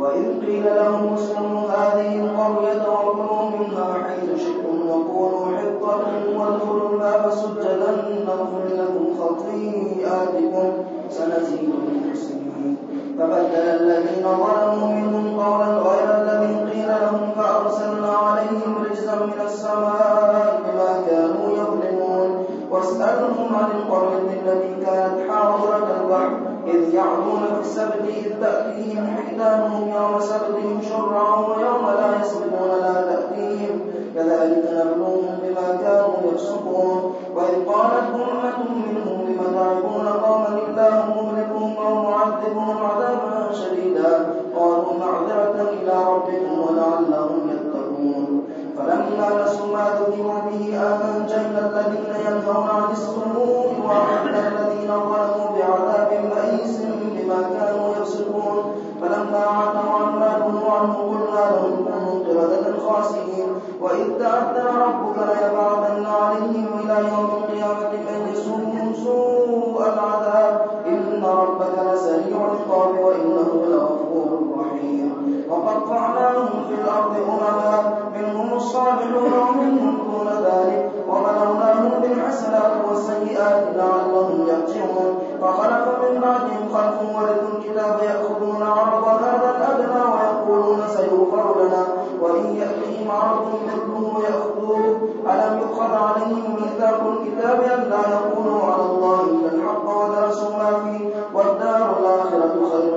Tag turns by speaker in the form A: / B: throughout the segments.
A: وإذ قيل لهم اسكنوا هذه القرية وكلوا منها حيث شئتم وقولوا حطة وادخلوا الباب سجدا نغفر لكم خطيئاتكم سنزيد المحسنين فبدل الذين ظلموا منهم قولا غير الذي قيل لهم فأرسلنا عليهم رجزا من السماء بما كانوا يظلمون. واسألهم عن القرية التي كانت إذ تأتيهم حيتانهم يوم سبتهم شرعا ويوم لا يسبتون لا تأتيهم. كذلك نبلوهم بما كانوا يفسقون. وإذ قالت أمة منهم لم تعبون قوما الله مهلكهم أو معذبهم عذابا شديدا. قالوا معذرة إلى ربكم ولعلهم يتقون. فلما نسوا ما ذكروا به أنجينا الذين ينهون عن السوء وأخذنا الذين ظلموا Bible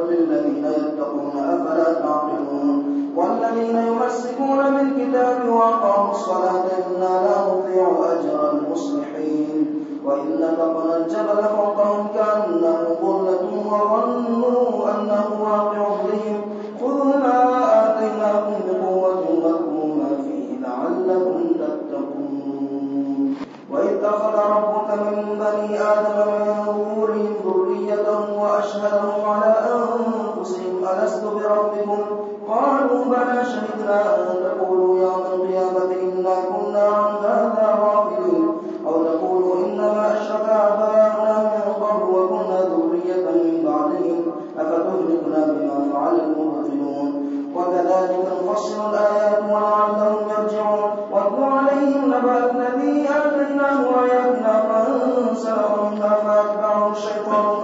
A: خير للذين يتقون أفلا تعقلون والذين يمسكون بالكتاب وأقاموا الصلاة إنا لا نضيع أجر المصلحين. وإن نتقنا الجبل فوقهم كأنه ظلة وظنوا أنه واقع بهم خذوا ما آتيناكم بقوة واذكروا ما فيه لعلكم تتقون. وإذ أخذ ربك من بني آدم من ظهورهم ذريتهم وأشهدهم على بربكم قالوا بلى شهدنا أن تقولوا يوم القيامة إنا كنا عن هذا غافلين أو تقولوا إنما أشرك آباؤنا من قبل وكنا ذرية من بعدهم أفتهلكنا بما فعل المبطلون وكذلك نفصل الآيات ولعلهم يرجعون واتل عليهم نبأ الذي آتيناه آياتنا فانسلخ منها فأتبعه الشيطان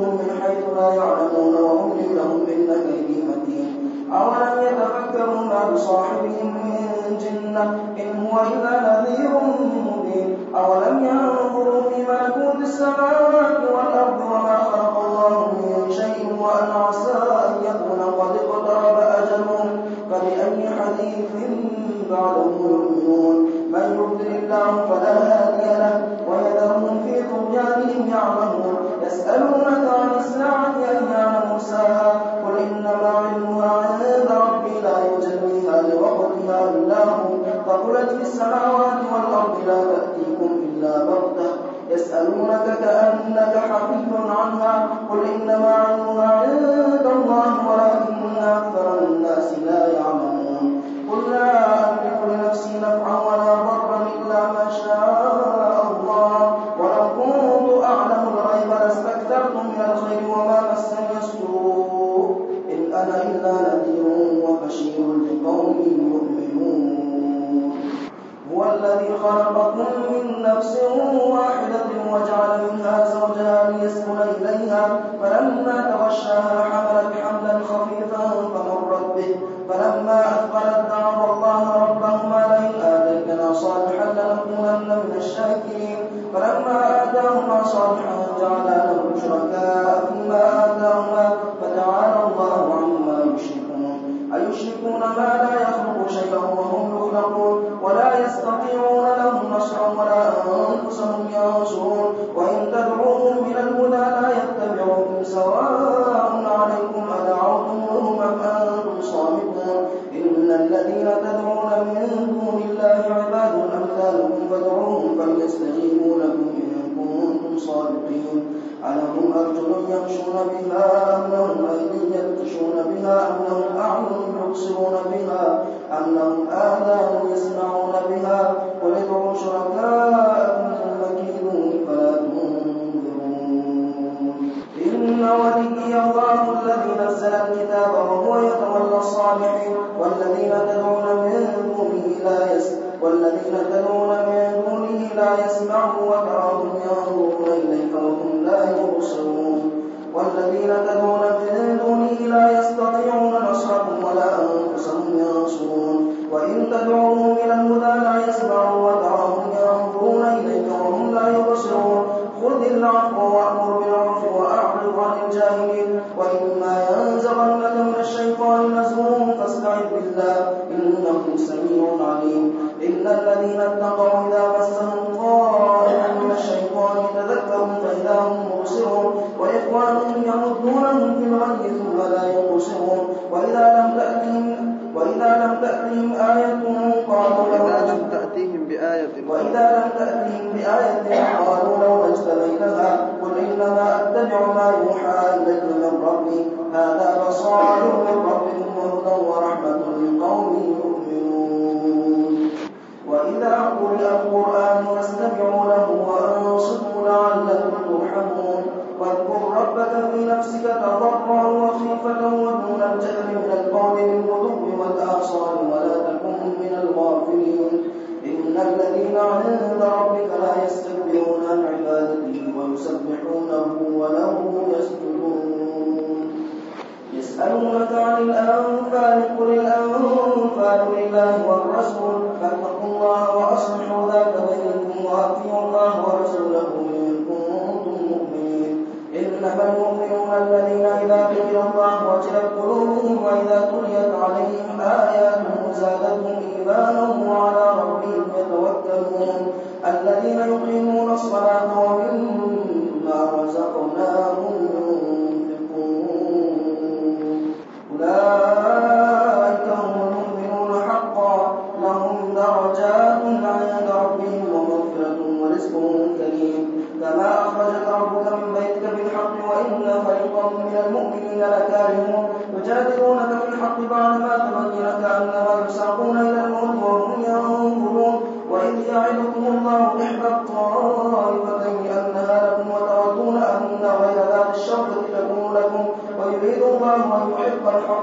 A: سنستدرجهم من حيث لا يعلمون وأملي لهم كيدي متين أولم يتفكروا ما بصاحبهم من جنة إن هو إلا نذير مبين. أولم ينظروا في ملكوت السماوات والأرض وما خلق الله من شيء وأن عسى أن يكون قد اقترب أجلهم. فبأي حديث بعده يؤمنون؟ من يضلل الله يغشاها حملت حملا خفيفا فمرت به. فلما أثقلت دعوا الله ربهما لئن آتيتنا صالحا لنكونن من الشاكرين. فلما آتاهما صالحا جعلنا له شركاء. ثم آتاهما فتعالى الله عما يشركون. أيشركون ما لا يخلق شيئا وهم يخلقون. ولا يستطيعون لهم نصرا ولا أنفسهم ينصرون. وإن تدعوهم يبطشون بها أنهم لهم أيدي يبطشون بها أنهم أعين يبصرون بها أنهم آذان يسمعون وإذا لم تأتهم, وإذا لم تأتهم آية الله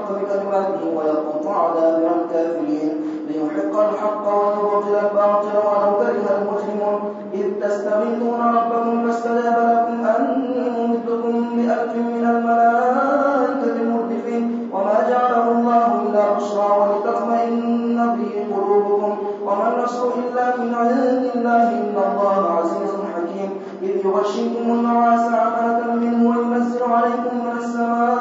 A: ربك الحق ويقطعن الكافرين ليحق الحق ويبطل الباطل ولو كره المجرمون. إذ تستغيثون ربكم فاستجاب لكم أن ممدكم بألف من الملائكة المردفين وما جعله الله إلا بشرى ولتطمئن به قلوبكم. وما النصر إلا من عند الله. إن الله عزيز حكيم. إذ يغشيكم النعاس ساعة منه وينزل عليكم من السماء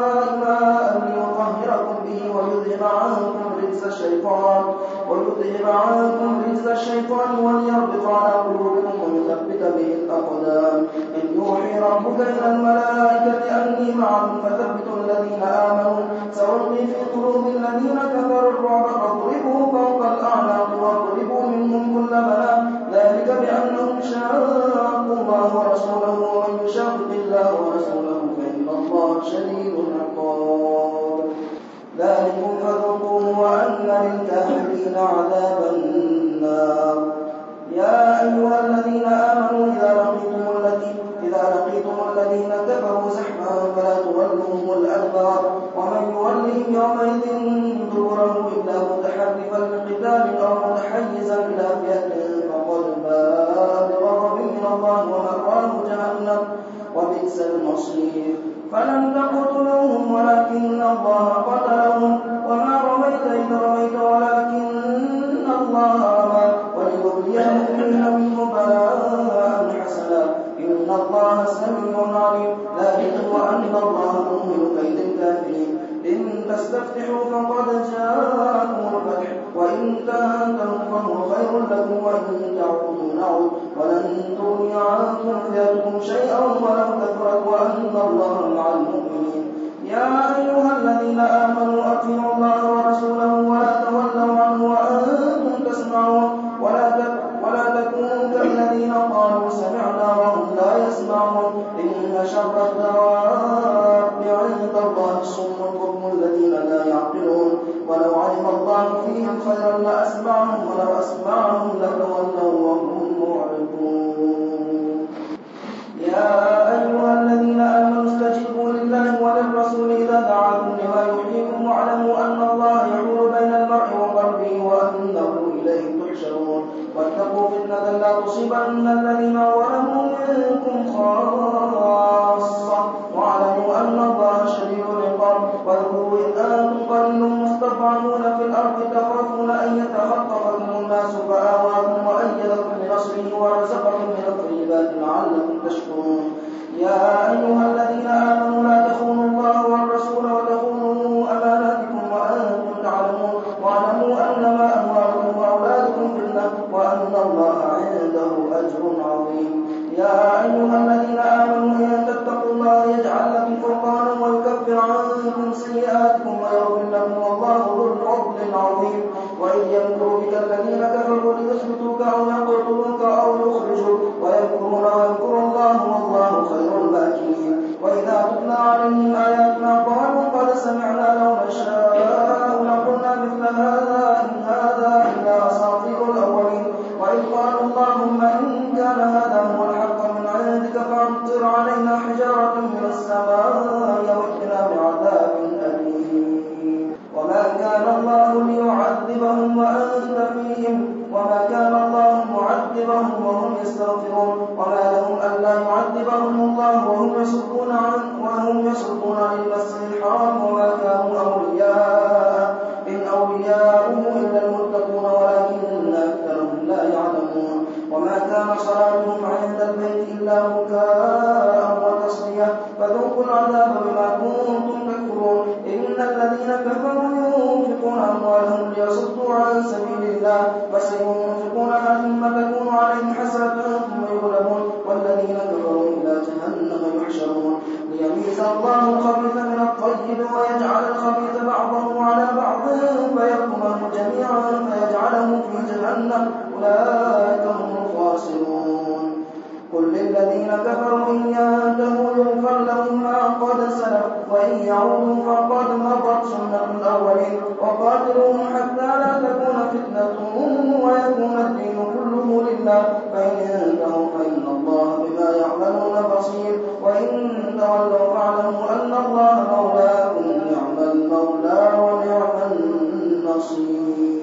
A: به ويذهب عنكم رجس الشيطان ويذهب عنكم رجس الشيطان وليربط على قلوبكم ويثبت به الأقدام. إن يوحي ربك إلى الملائكة أني معهم فثبتوا الذين آمنوا سألقي في قلوب الذين كفروا الرعب المصير. فلم تقتلوهم ولكن الله قتلهم. وما رميت إذ رميت ولكن الله رمى. وليبليهم منه بلاء حسنا. إن الله سميع عليم. ذلك وأن الله مؤمن كيد الكافرين. إن تستفتحوا فقد جاءكم الفتح. وإن تنتهوا فهو خير لكم وإن تعودوا نعود ولن تغني عنكم فئتكم شيئا ولو كثرت وأن الله مع المؤمنين. يا أيها الذين آمنوا أطيعوا الله ورسوله ولا تولوا عنه وأنتم تسمعون. ولا ولا تكونوا كالذين قالوا سمعنا وهم لا يسمعون. إن شر الدواب خيرا لأسمعهم ولو أسمعهم أيها وهم عن وهم يصدون عن المسجد وما كانوا أولياء. إن أولياؤه إلا المتقون ولكن أكثرهم لا يعلمون. وما كان صلاتهم عند البيت إلا بكاء وتصدية فذوقوا العذاب بما كنتم تكفرون. إن الذين كفروا ينفقون أموالهم ليصدوا عن سبيل الذين كفروا إن ينتهوا فلهم ما قد سلف وإن يعودوا فقد مضت سنة الأولين وقاتلوهم حتى لا تكون فتنة ويكون الدين كله لله. فإن ينتهوا فإن الله بما يعملون بصير. وإن تولوا فاعلموا أن الله مولاكم نعم المولى ونعم النصير.